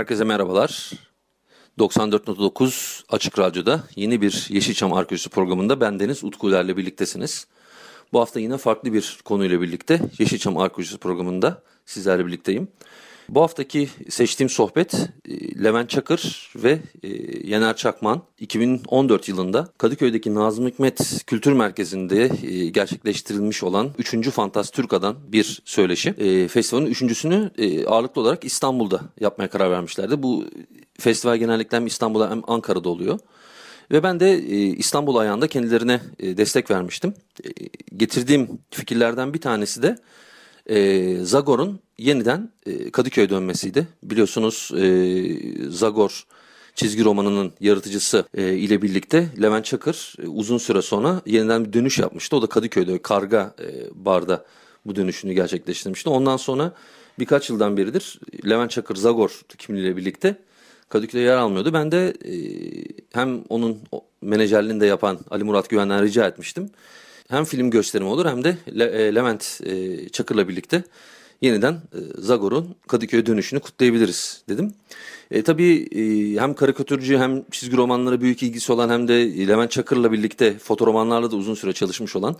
Herkese merhabalar. 94.9 Açık Radyo'da yeni bir Yeşilçam Arkeolojisi programında bendeniz Utku Uler'le birliktesiniz. Bu hafta yine farklı bir konuyla birlikte Yeşilçam Arkeolojisi programında sizlerle birlikteyim. Bu haftaki seçtiğim sohbet e, Levent Çakır ve e, Yener Çakman 2014 yılında Kadıköy'deki Nazım Hikmet Kültür Merkezi'nde e, gerçekleştirilmiş olan 3. Fantast Türka'dan bir söyleşi. Festivalin üçüncüsünü ağırlıklı olarak İstanbul'da yapmaya karar vermişlerdi. Bu festival genellikle hem İstanbul'da hem Ankara'da oluyor. Ve ben de İstanbul ayağında kendilerine destek vermiştim. getirdiğim fikirlerden bir tanesi de Zagor'un yeniden e, Kadıköy dönmesiydi. Biliyorsunuz e, Zagor çizgi romanının yaratıcısı e, ile birlikte Levent Çakır e, uzun süre sonra yeniden bir dönüş yapmıştı. O da Kadıköy'de Karga e, barda bu dönüşünü gerçekleştirmişti. Ondan sonra birkaç yıldan beridir Levent Çakır Zagor kimliğiyle birlikte Kadıköy'de yer almıyordu. Ben de e, hem onun menajerliğini de yapan Ali Murat Güven'den rica etmiştim. Hem film gösterimi olur hem de Le, e, Levent e, Çakır'la birlikte yeniden e, Zagor'un Kadıköy dönüşünü kutlayabiliriz dedim. E, tabii e, hem karikatürcü hem çizgi romanlara büyük ilgisi olan hem de Levent Çakır'la birlikte fotoromanlarla da uzun süre çalışmış olan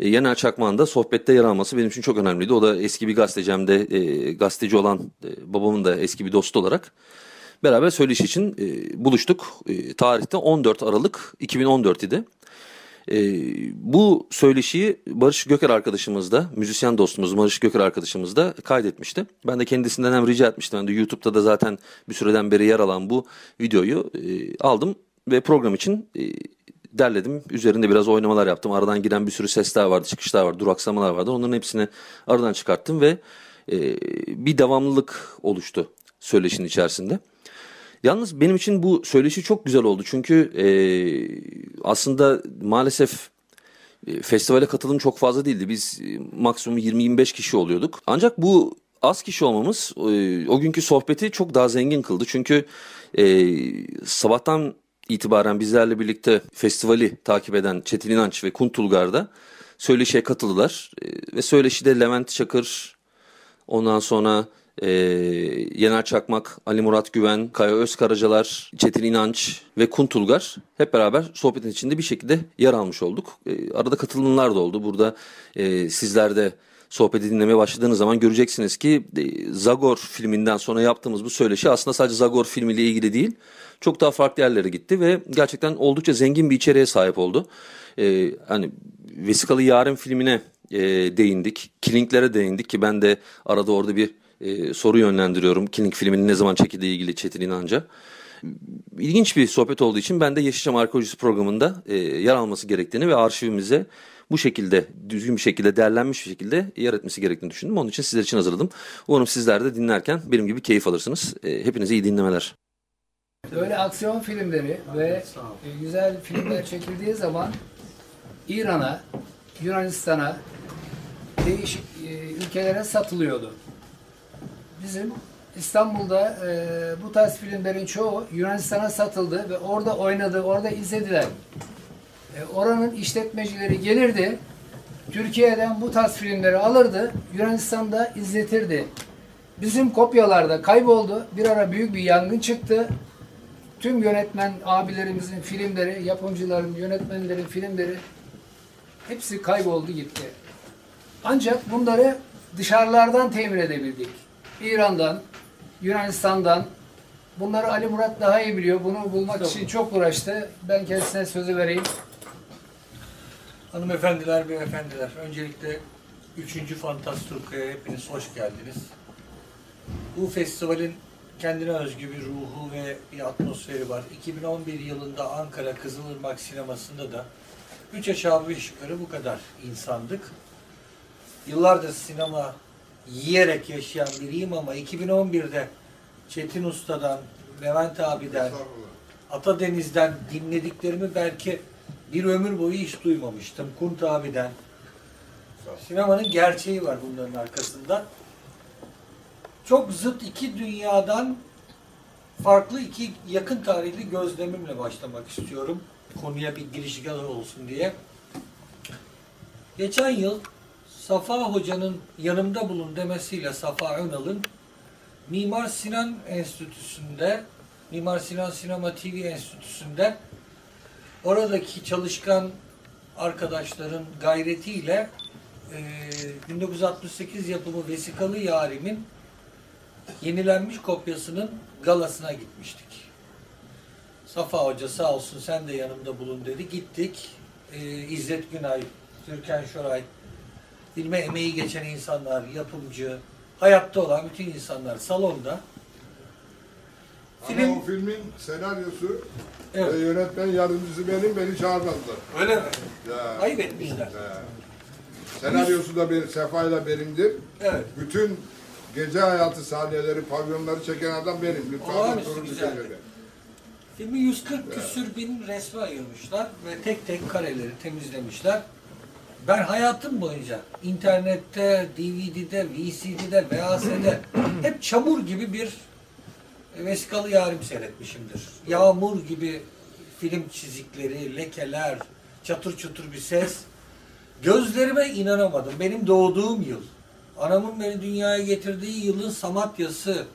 e, Yener Çakmak'ın da sohbette yer alması benim için çok önemliydi. O da eski bir gazeteci e, gazeteci olan e, babamın da eski bir dostu olarak beraber söyleşi için e, buluştuk. E, tarihte 14 Aralık 2014 idi. E, bu söyleşiyi Barış Göker arkadaşımız da, müzisyen dostumuz Barış Göker arkadaşımız da kaydetmişti. Ben de kendisinden hem rica etmiştim. Ben de YouTube'da da zaten bir süreden beri yer alan bu videoyu e, aldım ve program için e, derledim. Üzerinde biraz oynamalar yaptım. Aradan giren bir sürü sesler vardı, çıkışlar vardı, duraksamalar vardı. Onların hepsini aradan çıkarttım ve e, bir devamlılık oluştu söyleşinin içerisinde. Yalnız benim için bu söyleşi çok güzel oldu. Çünkü e, aslında maalesef e, festivale katılım çok fazla değildi. Biz e, maksimum 20-25 kişi oluyorduk. Ancak bu az kişi olmamız e, o günkü sohbeti çok daha zengin kıldı. Çünkü e, sabahtan itibaren bizlerle birlikte festivali takip eden Çetin İnanç ve Kuntulgar da söyleşiye katıldılar. E, ve söyleşide Levent Çakır, ondan sonra e, Yener Çakmak, Ali Murat Güven, Kaya Özkaracalar, Çetin İnanç ve Kuntulgar hep beraber sohbetin içinde bir şekilde yer almış olduk. E, arada katılımlar da oldu. Burada e, sizler de sohbeti dinlemeye başladığınız zaman göreceksiniz ki e, Zagor filminden sonra yaptığımız bu söyleşi aslında sadece Zagor filmiyle ilgili değil. Çok daha farklı yerlere gitti ve gerçekten oldukça zengin bir içeriğe sahip oldu. Ee, hani Vesikalı Yarın filmine e, değindik. Killinglere değindik ki ben de arada orada bir e, soru yönlendiriyorum. Killing filminin ne zaman çekildiği ilgili Çetin İnanca. İlginç bir sohbet olduğu için ben de Yeşilçam Arkeolojisi programında e, yer alması gerektiğini ve arşivimize bu şekilde düzgün bir şekilde değerlenmiş bir şekilde yer etmesi gerektiğini düşündüm. Onun için sizler için hazırladım. Umarım sizler de dinlerken benim gibi keyif alırsınız. E, hepinize iyi dinlemeler. Böyle aksiyon filmleri ve güzel filmler çekildiği zaman İran'a, Yunanistan'a, değişik e, ülkelere satılıyordu bizim İstanbul'da e, bu tarz filmlerin çoğu Yunanistan'a satıldı ve orada oynadı, orada izlediler. E, oranın işletmecileri gelirdi, Türkiye'den bu tarz filmleri alırdı, Yunanistan'da izletirdi. Bizim kopyalarda kayboldu. Bir ara büyük bir yangın çıktı. Tüm yönetmen abilerimizin filmleri, yapımcıların, yönetmenlerin filmleri hepsi kayboldu gitti. Ancak bunları dışarılardan temin edebildik. İran'dan, Yunanistan'dan. Bunları Ali Murat daha iyi biliyor. Bunu bulmak için çok uğraştı. Ben kendisine sözü vereyim. Hanımefendiler, beyefendiler. Öncelikle 3. Fantasturka'ya hepiniz hoş geldiniz. Bu festivalin kendine özgü bir ruhu ve bir atmosferi var. 2011 yılında Ankara Kızılırmak Sineması'nda da 3 aşağı 5 yukarı bu kadar insandık. yıllardır sinema yiyerek yaşayan biriyim ama 2011'de Çetin Usta'dan, Levent abiden, Ata Deniz'den dinlediklerimi belki bir ömür boyu hiç duymamıştım. Kunt abiden. Sinemanın gerçeği var bunların arkasında. Çok zıt iki dünyadan farklı iki yakın tarihli gözlemimle başlamak istiyorum. Konuya bir girişgah olsun diye. Geçen yıl Safa Hoca'nın yanımda bulun demesiyle Safa Önal'ın Mimar Sinan Enstitüsü'nde, Mimar Sinan Sinema TV Enstitüsü'nde oradaki çalışkan arkadaşların gayretiyle e, 1968 yapımı Vesikalı Yarim'in yenilenmiş kopyasının galasına gitmiştik. Safa Hoca sağ olsun sen de yanımda bulun dedi. Gittik. Ee, İzzet Günay, Türkan Şoray, filme emeği geçen insanlar, yapımcı, hayatta olan bütün insanlar salonda. Ama Film- o filmin senaryosu Evet. ve yönetmen yardımcısı benim, beni çağırmadılar. Öyle mi? Ya, Ayıp etmişler. ya. Senaryosu da benim, Sefa'yla benimdir. Evet. Bütün gece hayatı sahneleri, pavyonları çeken adam benim. Lütfen Olağanüstü doktorun güzeldi. Filmi 140 küsür bin resme ayırmışlar ve tek tek kareleri temizlemişler. Ben hayatım boyunca internette, DVD'de, VCD'de, VHS'de hep çamur gibi bir vesikalı yarim seyretmişimdir. Yağmur gibi film çizikleri, lekeler, çatır çutur bir ses. Gözlerime inanamadım. Benim doğduğum yıl, anamın beni dünyaya getirdiği yılın Samatya'sı,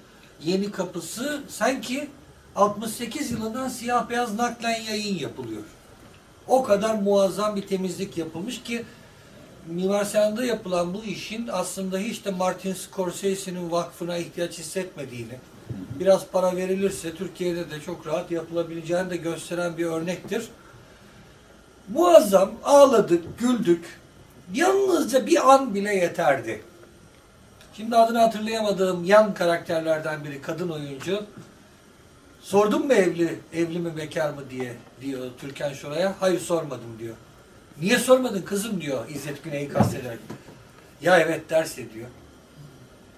Yeni Kapısı sanki 68 yılından siyah beyaz naklen yayın yapılıyor. O kadar muazzam bir temizlik yapılmış ki Mimar Sinan'da yapılan bu işin aslında hiç de Martin Scorsese'nin vakfına ihtiyaç hissetmediğini, biraz para verilirse Türkiye'de de çok rahat yapılabileceğini de gösteren bir örnektir. Muazzam ağladık, güldük. Yalnızca bir an bile yeterdi. Şimdi adını hatırlayamadığım yan karakterlerden biri kadın oyuncu. Sordum mu evli, evli mi bekar mı diye diyor Türkan Şoray'a. Hayır sormadım diyor. Niye sormadın kızım diyor İzzet Güney'i kastederek. Ya evet derse diyor.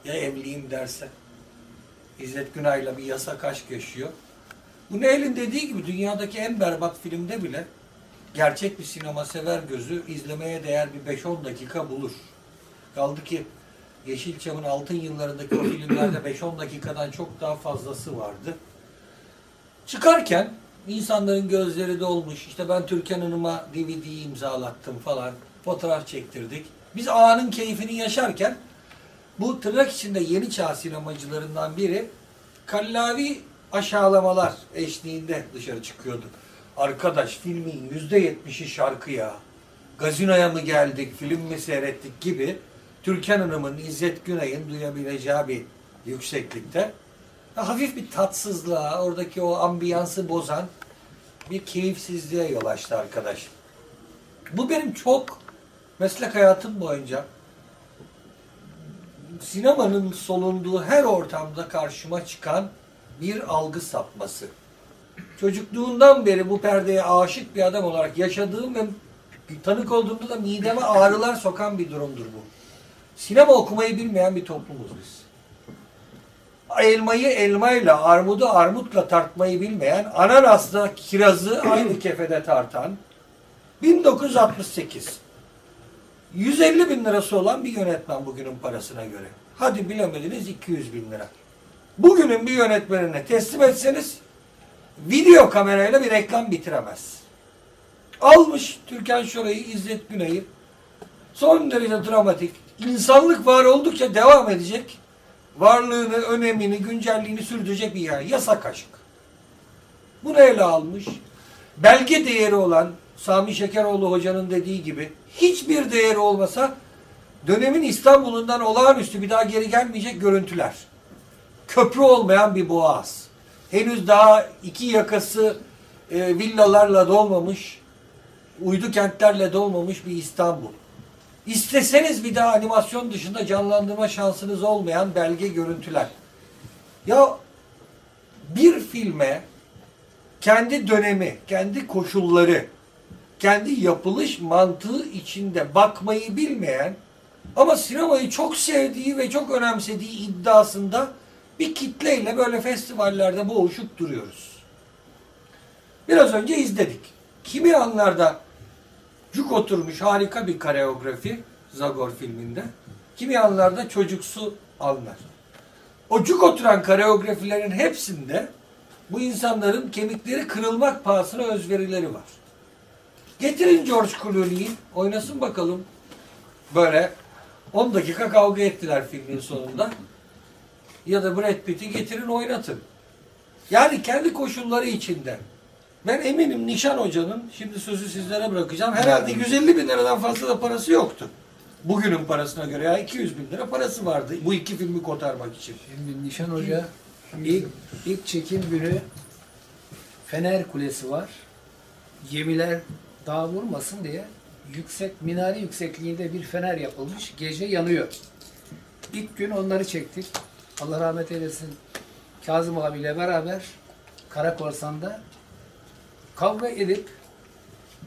Ya evliyim derse. İzzet Günay'la bir yasak aşk yaşıyor. Bu Neil'in dediği gibi dünyadaki en berbat filmde bile gerçek bir sinema sever gözü izlemeye değer bir 5-10 dakika bulur. Kaldı ki Yeşilçam'ın altın yıllarındaki o filmlerde 5-10 dakikadan çok daha fazlası vardı. Çıkarken insanların gözleri dolmuş. İşte ben Türkan Hanım'a DVD'yi imzalattım falan. Fotoğraf çektirdik. Biz anın keyfini yaşarken bu tırnak içinde yeni çağ sinemacılarından biri kallavi aşağılamalar eşliğinde dışarı çıkıyordu. Arkadaş filmin yüzde yetmişi şarkı ya. Gazinoya mı geldik, film mi seyrettik gibi Türkan Hanım'ın, İzzet Günay'ın duyabileceği bir yükseklikte hafif bir tatsızlığa, oradaki o ambiyansı bozan bir keyifsizliğe yol açtı arkadaş. Bu benim çok meslek hayatım boyunca sinemanın solunduğu her ortamda karşıma çıkan bir algı sapması. Çocukluğundan beri bu perdeye aşık bir adam olarak yaşadığım ve tanık olduğumda da mideme ağrılar sokan bir durumdur bu. Sinema okumayı bilmeyen bir toplumuz biz elmayı elmayla, armudu armutla tartmayı bilmeyen, ananasla kirazı aynı kefede tartan, 1968. 150 bin lirası olan bir yönetmen bugünün parasına göre. Hadi bilemediniz 200 bin lira. Bugünün bir yönetmenine teslim etseniz video kamerayla bir reklam bitiremez. Almış Türkan Şoray'ı, İzzet Güney'i son derece dramatik. İnsanlık var oldukça devam edecek varlığını, önemini, güncelliğini sürdürecek bir yer. Yasak aşk. Bunu ele almış. Belge değeri olan Sami Şekeroğlu hocanın dediği gibi hiçbir değeri olmasa dönemin İstanbul'undan olağanüstü bir daha geri gelmeyecek görüntüler. Köprü olmayan bir boğaz. Henüz daha iki yakası e, villalarla dolmamış, uydu kentlerle dolmamış bir İstanbul. İsteseniz bir daha animasyon dışında canlandırma şansınız olmayan belge görüntüler. Ya bir filme kendi dönemi, kendi koşulları, kendi yapılış mantığı içinde bakmayı bilmeyen Ama sinemayı çok sevdiği ve çok önemsediği iddiasında bir kitleyle böyle festivallerde boğuşup duruyoruz. Biraz önce izledik. Kimi anlarda cuk oturmuş harika bir koreografi Zagor filminde. Kimi anlarda çocuksu anlar. O cuk oturan koreografilerin hepsinde bu insanların kemikleri kırılmak pahasına özverileri var. Getirin George Clooney'i oynasın bakalım. Böyle 10 dakika kavga ettiler filmin sonunda. Ya da Brad Pitt'i getirin oynatın. Yani kendi koşulları içinde. Ben eminim Nişan Hoca'nın, şimdi sözü sizlere bırakacağım, herhalde 150 bin liradan fazla da parası yoktu. Bugünün parasına göre ya 200 bin lira parası vardı bu iki filmi kotarmak için. Şimdi Nişan Hoca ilk, ilk çekim günü Fener Kulesi var. Gemiler dağ vurmasın diye yüksek minare yüksekliğinde bir fener yapılmış. Gece yanıyor. İlk gün onları çektik. Allah rahmet eylesin. Kazım abiyle beraber Karakorsan'da kavga edip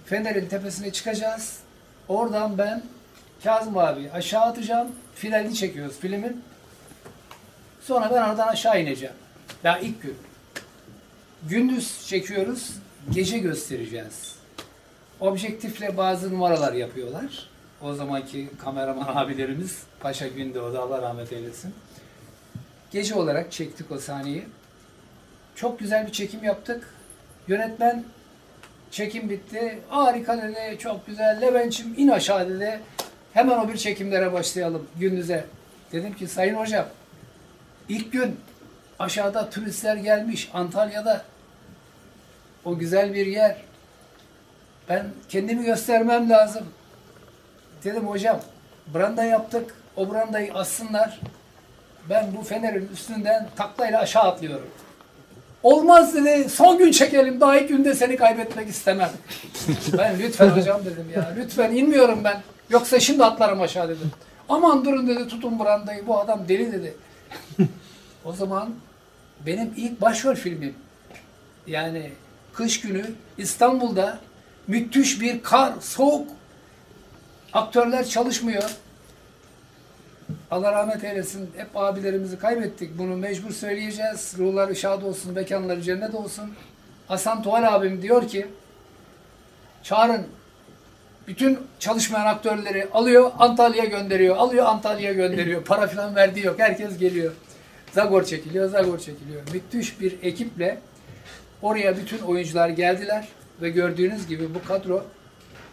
Fener'in tepesine çıkacağız. Oradan ben Kazım abi aşağı atacağım. Finalini çekiyoruz filmin. Sonra ben oradan aşağı ineceğim. Daha ilk gün. Gündüz çekiyoruz, gece göstereceğiz. Objektifle bazı numaralar yapıyorlar. O zamanki kameraman abilerimiz, Paşa Gündoğdu Allah rahmet eylesin. Gece olarak çektik o sahneyi. Çok güzel bir çekim yaptık. Yönetmen çekim bitti. Harika dedi, çok güzel. Levent'çim in aşağı dedi. Hemen o bir çekimlere başlayalım gündüze. Dedim ki sayın hocam İlk gün aşağıda turistler gelmiş Antalya'da. O güzel bir yer. Ben kendimi göstermem lazım. Dedim hocam branda yaptık. O brandayı assınlar. Ben bu fenerin üstünden taklayla aşağı atlıyorum. Olmaz dedi. Son gün çekelim. Daha ilk günde seni kaybetmek istemem. ben lütfen hocam dedim ya. Lütfen inmiyorum ben. Yoksa şimdi atlarım aşağı dedim. Aman durun dedi tutun brandayı. Bu adam deli dedi. O zaman benim ilk başrol filmim. Yani kış günü İstanbul'da müthiş bir kar, soğuk. Aktörler çalışmıyor. Allah rahmet eylesin. Hep abilerimizi kaybettik. Bunu mecbur söyleyeceğiz. Ruhları şad olsun, mekanları cennet olsun. Hasan Tuval abim diyor ki çağırın bütün çalışmayan aktörleri alıyor Antalya'ya gönderiyor. Alıyor Antalya'ya gönderiyor. Para falan verdiği yok. Herkes geliyor. Zagor çekiliyor, Zagor çekiliyor. Müthiş bir ekiple oraya bütün oyuncular geldiler ve gördüğünüz gibi bu kadro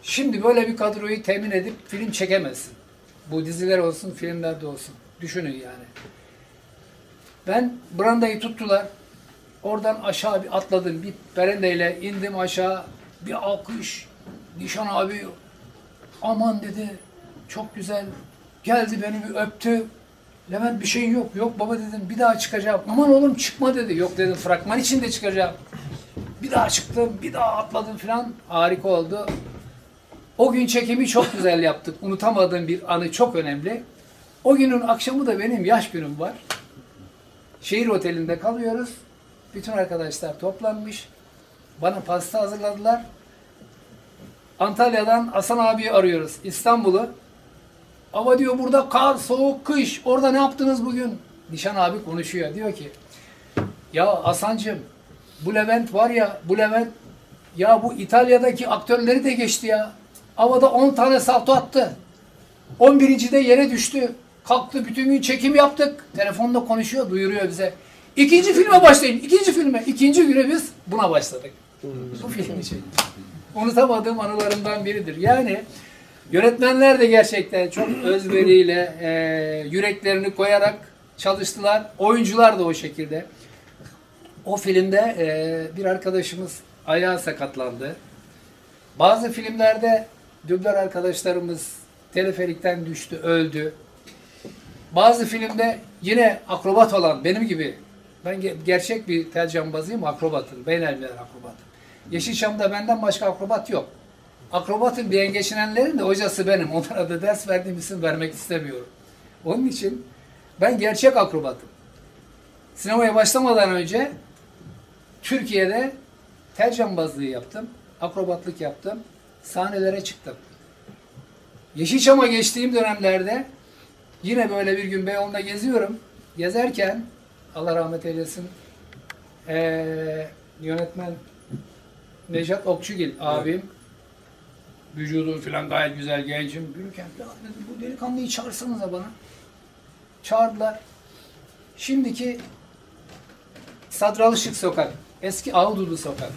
şimdi böyle bir kadroyu temin edip film çekemezsin. Bu diziler olsun, filmlerde olsun. Düşünün yani. Ben brandayı tuttular. Oradan aşağı bir atladım. Bir perendeyle indim aşağı. Bir alkış. Nişan abi aman dedi. Çok güzel. Geldi beni bir öptü. Levent bir şeyin yok. Yok baba dedim bir daha çıkacağım. Aman oğlum çıkma dedi. Yok dedim fragman içinde çıkacağım. Bir daha çıktım, bir daha atladım falan. Harika oldu. O gün çekimi çok güzel yaptık. Unutamadığım bir anı çok önemli. O günün akşamı da benim yaş günüm var. Şehir otelinde kalıyoruz. Bütün arkadaşlar toplanmış. Bana pasta hazırladılar. Antalya'dan Hasan abiyi arıyoruz. İstanbul'u. Ama diyor burada kar, soğuk, kış. Orada ne yaptınız bugün? Nişan abi konuşuyor. Diyor ki ya Hasan'cığım bu Levent var ya bu Levent ya bu İtalya'daki aktörleri de geçti ya. Havada 10 tane salto attı. 11. de yere düştü. Kalktı bütün gün çekim yaptık. Telefonda konuşuyor, duyuruyor bize. İkinci filme başlayın. ikinci filme. İkinci güne biz buna başladık. Bu film için. Unutamadığım anılarımdan biridir. Yani yönetmenler de gerçekten çok özveriyle, e, yüreklerini koyarak çalıştılar. Oyuncular da o şekilde. O filmde e, bir arkadaşımız ayağı sakatlandı. Bazı filmlerde dublör arkadaşlarımız teleferikten düştü, öldü. Bazı filmde yine akrobat olan benim gibi ben ge- gerçek bir tel cambazıyım, akrobatım. Beynelmiler akrobatım. Yeşilçam'da benden başka akrobat yok. Akrobatın diye geçinenlerin de hocası benim. Onlara da ders verdiğim isim vermek istemiyorum. Onun için ben gerçek akrobatım. Sinemaya başlamadan önce Türkiye'de tel cambazlığı yaptım. Akrobatlık yaptım. Sahnelere çıktım. Yeşilçam'a geçtiğim dönemlerde yine böyle bir gün Beyoğlu'nda geziyorum. Gezerken Allah rahmet eylesin eee, yönetmen Nejat Okçugil abim vücudu falan gayet güzel gencim. Yürürken "Ya dedim, bu delikanlıyı çağırsanıza bana. Çağırdılar. Şimdiki Sadralışık Sokak. Eski Ahududu Sokak.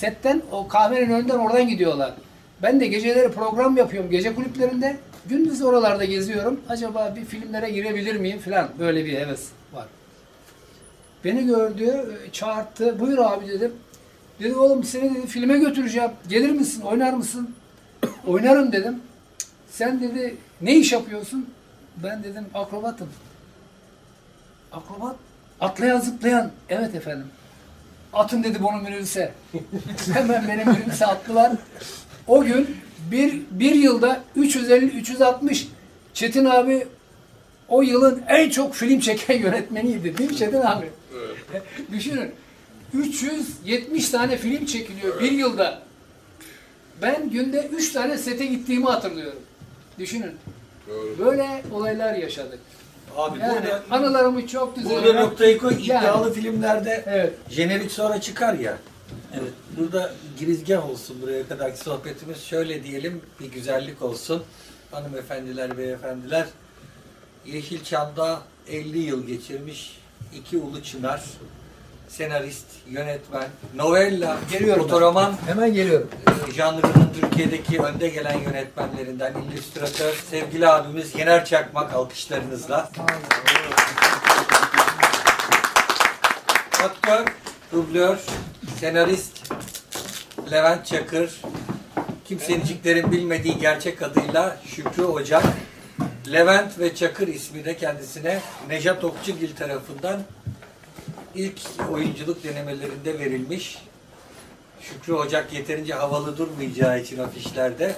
Setten o kahvenin önünden oradan gidiyorlar. Ben de geceleri program yapıyorum gece kulüplerinde. Gündüz oralarda geziyorum. Acaba bir filmlere girebilir miyim falan. Böyle bir heves var. Beni gördü, çağırdı. Buyur abi dedim. Dedi oğlum seni dedi filme götüreceğim. Gelir misin? Oynar mısın? Oynarım dedim. "Cık, Sen dedi ne iş yapıyorsun? Ben dedim akrobatım. Akrobat? Atlayan zıplayan. Evet efendim. Atın dedi bunu minibüse. Hemen benim minibüse attılar. O gün bir, bir yılda 350-360 Çetin abi o yılın en çok film çeken yönetmeniydi. Değil mi Çetin abi? Düşünün. 370 tane film çekiliyor bir yılda. Ben günde 3 tane sete gittiğimi hatırlıyorum. Düşünün. Böyle olaylar yaşadık. Abi Yani burada, anılarımı çok güzel. burada noktayı koy. Yani. İddialı filmlerde Evet. jenerik sonra çıkar ya. Evet. Burada girizgah olsun buraya kadarki sohbetimiz. Şöyle diyelim bir güzellik olsun. Hanımefendiler, beyefendiler. Yeşilçam'da 50 yıl geçirmiş iki ulu çınar. Senarist, yönetmen, novella, Geliyorum fotoroman Hemen geliyorum. e, janrının Türkiye'deki önde gelen yönetmenlerinden illüstratör sevgili abimiz Yener Çakmak alkışlarınızla. Aktör, dublör, senarist Levent Çakır, kimseciklerin bilmediği gerçek adıyla Şükrü Ocak, Levent ve Çakır ismi de kendisine Nejat Okçugil tarafından ilk oyunculuk denemelerinde verilmiş. Şükrü Ocak yeterince havalı durmayacağı için afişlerde.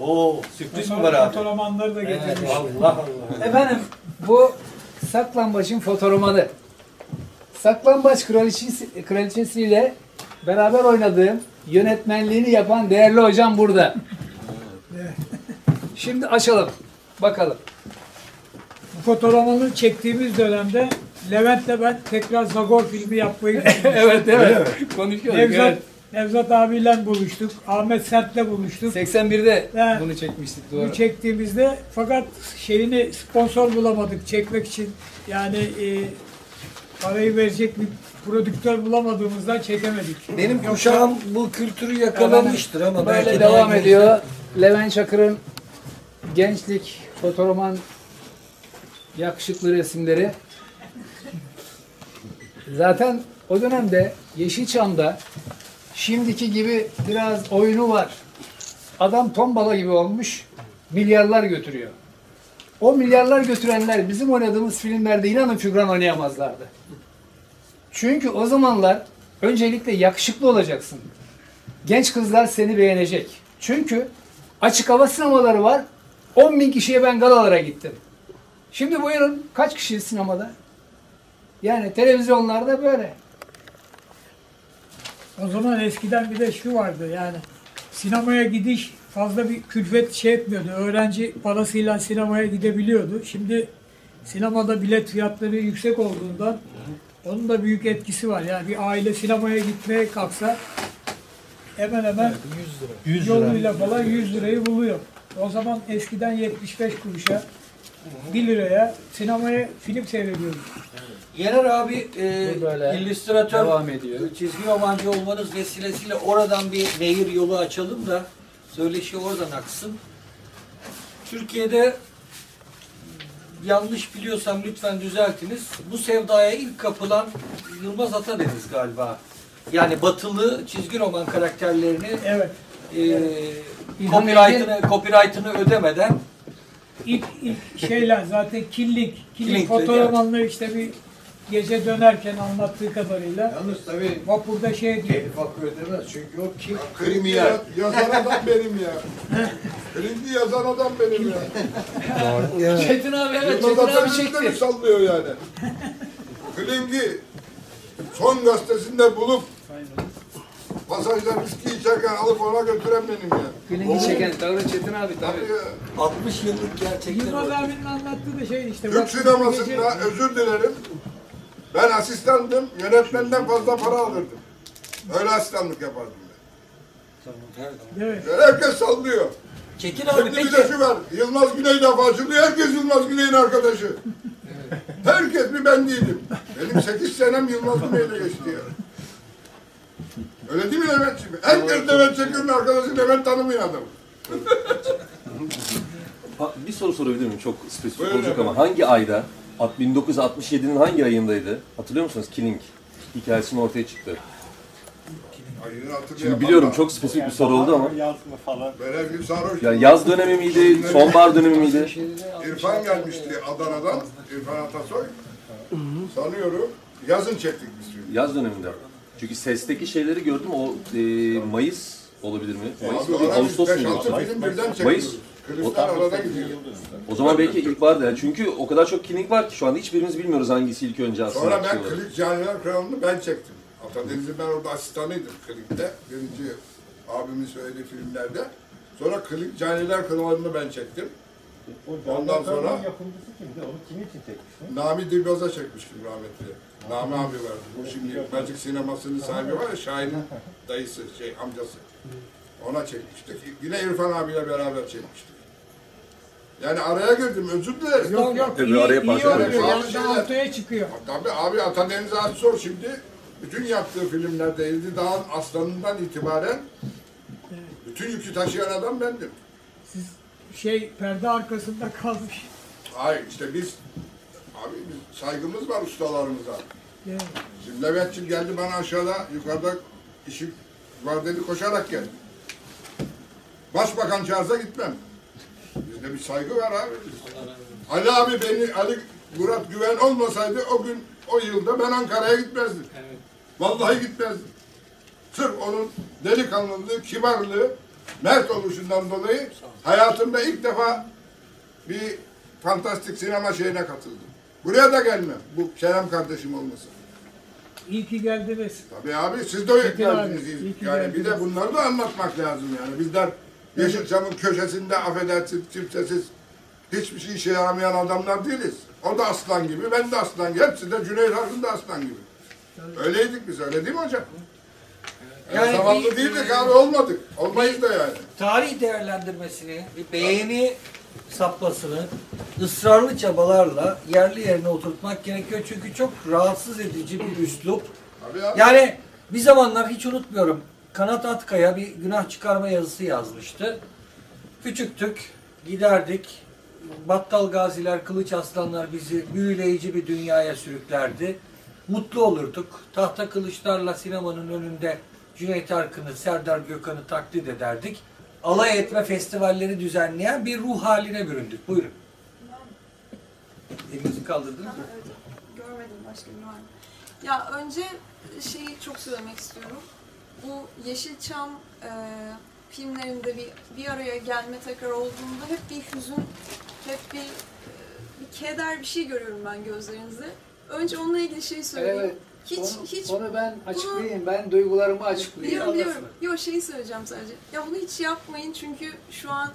Oo, sürpriz mi var abi? Fotoğrafmanları da getirmiş. Allah Allah. Efendim bu Saklambaç'ın fotoromanı. Saklambaç kraliçesi, kraliçesiyle beraber oynadığım yönetmenliğini yapan değerli hocam burada. Şimdi açalım. Bakalım. Bu fotoğrafını çektiğimiz dönemde Levent'le ben tekrar Zagor filmi yapmayı evet evet. Konuşuyorduk. Nevzat, Evet. Nevzat abiyle buluştuk. Ahmet Sert'le buluştuk. 81'de He. bunu çekmiştik doğru. çektiğimizde fakat şeyini sponsor bulamadık çekmek için. Yani e, parayı verecek bir prodüktör bulamadığımızdan çekemedik. Benim Yoksa- kuşağım bu kültürü yakalamıştır ama belki Böyle devam ediyor. Levent Çakır'ın gençlik fotoroman yakışıklı resimleri. Zaten o dönemde Yeşilçam'da şimdiki gibi biraz oyunu var. Adam tombala gibi olmuş, milyarlar götürüyor. O milyarlar götürenler bizim oynadığımız filmlerde inanın figüran oynayamazlardı. Çünkü o zamanlar öncelikle yakışıklı olacaksın. Genç kızlar seni beğenecek. Çünkü açık hava sinemaları var. 10 bin kişiye ben galalara gittim. Şimdi buyurun kaç kişi sinemada? Yani televizyonlarda böyle. O zaman eskiden bir de şu vardı yani sinemaya gidiş fazla bir külfet şey etmiyordu. Öğrenci parasıyla sinemaya gidebiliyordu. Şimdi sinemada bilet fiyatları yüksek olduğundan onun da büyük etkisi var. Yani bir aile sinemaya gitmeye kalksa hemen hemen 100 lira. yoluyla falan 100 lirayı buluyor. O zaman eskiden 75 kuruşa 1 liraya sinemaya film seyrediyorduk. Yener abi e, böyle illüstratör devam ediyor. çizgi romancı olmanız vesilesiyle oradan bir nehir yolu açalım da söyleşi oradan aksın. Türkiye'de yanlış biliyorsam lütfen düzeltiniz. Bu sevdaya ilk kapılan Yılmaz Atadeniz galiba. Yani batılı çizgi roman karakterlerini Evet. e, copyright'ını, copyright'ını ödemeden İlk, ilk şeyler zaten killik. Killik Killing, fotoğrafmanlığı işte bir gece dönerken anlattığı kadarıyla Yalnız tabii vapurda şey diyor. telif hakkı ödemez çünkü o kim? Krimdi ya, yazan adam benim ya. Krimdi yazan adam benim ya. Çetin abi evet Çetin abi çekti. sallıyor yani? Klimgi son gazetesinde bulup Pasajda viski içerken alıp ona götüren benim ya. Klingi çeken Tavra Çetin abi tabii. Tabii ya. 60 yıllık gerçekten Yılmaz abinin anlattığı da şey işte. Türk bak, sinemasında gece- özür dilerim. Ben asistandım. Yönetmenden fazla para alırdım. Öyle asistanlık yapardım ben. Evet. Yani herkes sallıyor. Çetin abi Şimdi bir peki de şu var. Yılmaz Güney de açılıyor. Herkes Yılmaz Güney'in arkadaşı. Herkes bir ben değilim. Benim 8 senem Yılmaz Güney'le geçti ya. Öyle değil mi Levent'ciğim? Herkes Levent Çakır'ın arkadaşı. Levent tanımıyor adam. Ha, Bir soru sorabilir miyim? Çok spesifik Buyurun olacak ama hangi ayda? At- 1967'nin hangi ayındaydı? Hatırlıyor musunuz? Killing hikayesinin ortaya çıktı. Ayını hatırlayamam. Şimdi biliyorum çok spesifik bir soru oldu ama. Böyle bir sarhoş. Yani yaz dönemi miydi? Sonbahar dönemi miydi? İrfan gelmişti Adana'dan. İrfan Atasoy. Sanıyorum. Yazın çektik biz filmi. Yaz döneminde. Çünkü sesteki şeyleri gördüm. O e, Mayıs olabilir mi? Mayıs Abi mı Ağustos biz muydu? 5-6 film birden çekiyoruz. Mayıs. Gidiyor. O zaman belki ilk vardı. Yani çünkü o kadar çok Killing var ki şu anda hiçbirimiz bilmiyoruz hangisi ilk önce aslında. Sonra ben. Klik Caniler Kralı'nı ben çektim. Atadeniz'in ben orada asistanıydım Klik'te. Birinci abimin söylediği filmlerde. Sonra Klik Caniler Kralı'nı ben çektim. Ondan sonra yapımcısı kimdi? Onu kimin için çekmiştin? Nami Dilbaz'a çekmiştim rahmetli. Nami abi vardı. Bu şimdi Magic Sineması'nın sahibi var ya Şahin'in dayısı, şey amcası. Ona çekmiştik. Yine İrfan abiyle beraber çekmiştik. Yani araya girdim, özür dilerim. Yok yok Tabii iyi, araya iyi parça oluyor. koymuş. Ortaya çıkıyor. Tabii abi Atadeniz'e aç sor şimdi. Bütün yaptığı filmlerde Eldi Dağ'ın aslanından itibaren bütün yükü taşıyan adam bendim. Şey perde arkasında kalmış. Hayır işte biz abi biz saygımız var ustalarımıza. Evet. Şimdi Levent'ciğim geldi bana aşağıda yukarıda işim var dedi koşarak geldi. Başbakan çağırsa gitmem. Bizde bir saygı var abi. Ali abi beni Ali Murat Güven olmasaydı o gün o yılda ben Ankara'ya gitmezdim. Vallahi gitmezdim. Sırf onun delikanlılığı, kibarlığı, mert oluşundan dolayı hayatımda ilk defa bir fantastik sinema şeyine katıldım. Buraya da gelmem. Bu Kerem kardeşim olmasın. İyi ki geldiniz. Tabii abi siz de Peki abi, geldiniz. Yani bir de bunları da anlatmak lazım yani. Bizler Yeşilçam'ın köşesinde affedersin kimsesiz hiçbir şey işe yaramayan adamlar değiliz. O da aslan gibi, ben de aslan gibi. Hepsi de Cüneyt Arkın da aslan gibi. Öyleydik biz, öyle değil mi hocam? Yani Yani zavallı değildik abi, olmadık. Olmayız da yani. tarih değerlendirmesini, bir beğeni sapmasını ısrarlı çabalarla yerli yerine oturtmak gerekiyor. Çünkü çok rahatsız edici bir üslup. Abi abi. Yani bir zamanlar hiç unutmuyorum. Kanat Atkaya bir günah çıkarma yazısı yazmıştı. Küçüktük, giderdik. Battal gaziler, kılıç aslanlar bizi büyüleyici bir dünyaya sürüklerdi. Mutlu olurduk. Tahta kılıçlarla sinemanın önünde Cüneyt Arkın'ı, Serdar Gökhan'ı taklit ederdik. Alay etme festivalleri düzenleyen bir ruh haline büründük. Buyurun. Elinizi kaldırdınız mı? Görmedim başka bir var? Ya önce şeyi çok söylemek istiyorum. Bu Yeşilçam e, filmlerinde bir bir araya gelme tekrar olduğunda hep bir hüzün, hep bir e, bir keder bir şey görüyorum ben gözlerinizde. Önce onunla ilgili şeyi söyleyeyim. Evet. Hiç onu, hiç onu ben açıklayayım. Ben duygularımı açıklayayım. Biliyorum biliyorum. Yok şeyi söyleyeceğim sadece. Ya bunu hiç yapmayın çünkü şu an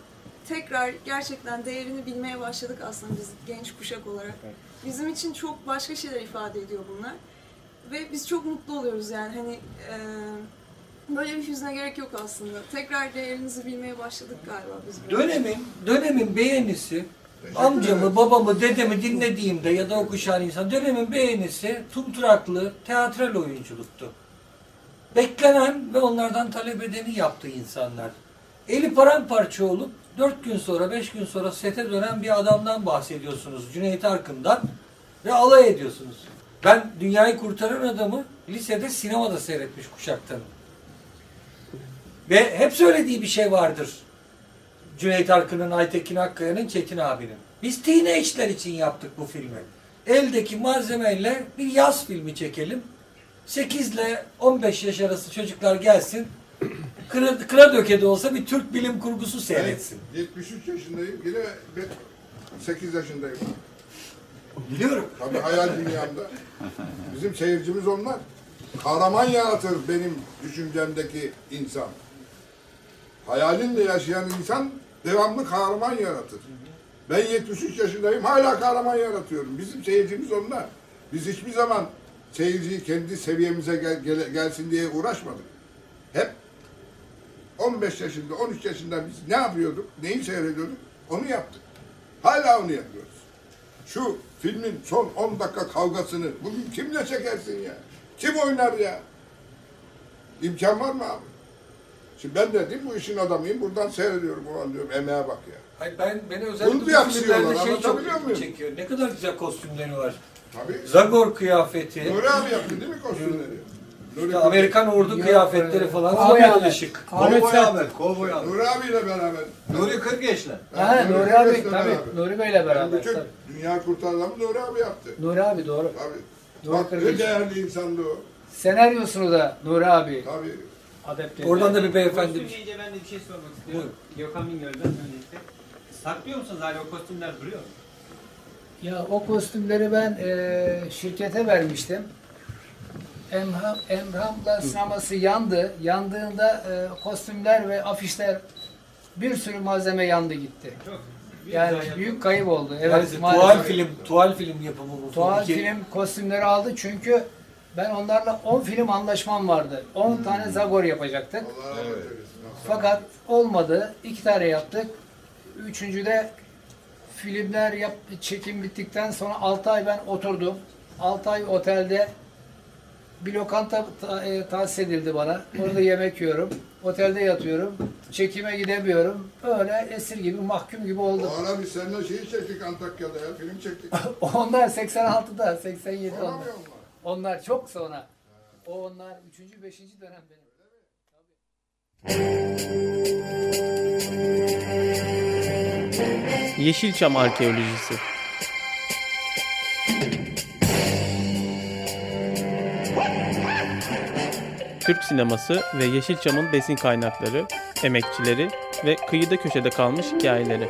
tekrar gerçekten değerini bilmeye başladık aslında biz genç kuşak olarak. Bizim için çok başka şeyler ifade ediyor bunlar. Ve biz çok mutlu oluyoruz yani hani e, böyle bir hüzne gerek yok aslında. Tekrar değerinizi bilmeye başladık galiba biz. böyle. Dönemin, dönemin beğenisi, amcamı, babamı, dedemi dinlediğimde ya da o insan, dönemin beğenisi tumturaklı teatral oyunculuktu. Beklenen ve onlardan talep edeni yaptı insanlar. Eli paramparça olup dört gün sonra, beş gün sonra sete dönen bir adamdan bahsediyorsunuz. Cüneyt Arkın'dan ve alay ediyorsunuz. Ben Dünyayı Kurtaran Adamı lisede sinemada seyretmiş kuşaktanım. Ve hep söylediği bir şey vardır. Cüneyt Arkın'ın, Aytekin Akkaya'nın, Çetin abinin. Biz teenage'ler için yaptık bu filmi. Eldeki malzemeyle bir yaz filmi çekelim. 8 ile 15 yaş arası çocuklar gelsin. Kıra, kıra döke de olsa bir Türk bilim kurgusu seyretsin. Ben 73 yaşındayım, yine ben 8 yaşındayım. Biliyorum. Tabii hayal dünyamda. Bizim seyircimiz onlar. kahraman yaratır benim düşüncemdeki insan. Hayalinle yaşayan insan devamlı kahraman yaratır. Ben 73 yaşındayım hala kahraman yaratıyorum. Bizim seyircimiz onlar. Biz hiçbir zaman seyirciyi kendi seviyemize gel- gel- gelsin diye uğraşmadık. Hep 15 yaşında, 13 yaşında biz ne yapıyorduk, neyi seyrediyorduk, onu yaptık. Hala onu yapıyoruz. Şu filmin son 10 dakika kavgasını bugün kimle çekersin ya? Kim oynar ya? İmkan var mı abi? Şimdi ben de değil mi bu işin adamıyım. Buradan seyrediyorum ulan diyorum emeğe bak ya. Hayır ben beni özellikle Bunu bu da yapsıyorlar, filmlerde şey çok anlatabiliyor ilgimi muyum? çekiyor. Ne kadar güzel kostümleri var. Tabii. Zagor kıyafeti. Nuri abi yaptı değil mi kostümleri? Nuri işte Amerikan ordu kıyafetleri e, falan. Kovboy Ahmet Ahmet. Işık. Ahmet Kovboy. Ahmet, Kovboy Ahmet. Nuri abiyle beraber. Nuri Kırgeç'le. Ha, Nuri Nuri abi Kırgız'la tabii. beraber. Nuri Bey'le Yani beraber. bütün tabii. dünya kurtaranı Nuri abi yaptı. Nuri abi doğru. Tabii. Nuri Bak ne Kırgız. değerli insandı o. Senaryosunu da Nuri abi Tabii. Adapte Oradan da bir beyefendi. Kostüm deyince ben de bir şey sormak istiyorum. Gökhan Bingöl'den öncelikle. Saklıyor musunuz hala o kostümler duruyor mu? Ya o kostümleri ben e, şirkete vermiştim. Emham, Emham'la sineması yandı. Yandığında e, kostümler ve afişler bir sürü malzeme yandı gitti. Çok. Yani güzel büyük kayıp oldu. Evet, maalesef. tuval film, tuval film yapımı bu. Tuval film kostümleri aldı çünkü ben onlarla 10 film anlaşmam vardı. 10 tane Zagor yapacaktık. Eylesin. Fakat olmadı. İki tane yaptık. Üçüncüde filmler yap, çekim bittikten sonra 6 ay ben oturdum. 6 ay otelde bir lokanta ta, e, tahsis edildi bana. Orada yemek yiyorum. Otelde yatıyorum. Çekime gidemiyorum. Böyle esir gibi, mahkum gibi O oldum. ara biz seninle şeyi çektik Antakya'da ya. Film çektik. Onlar 86'da, 87 onlar. Onlar çok sonra. O onlar 3. 5. dönem benim. Yeşilçam Arkeolojisi Türk sineması ve Yeşilçam'ın besin kaynakları, emekçileri ve kıyıda köşede kalmış hikayeleri.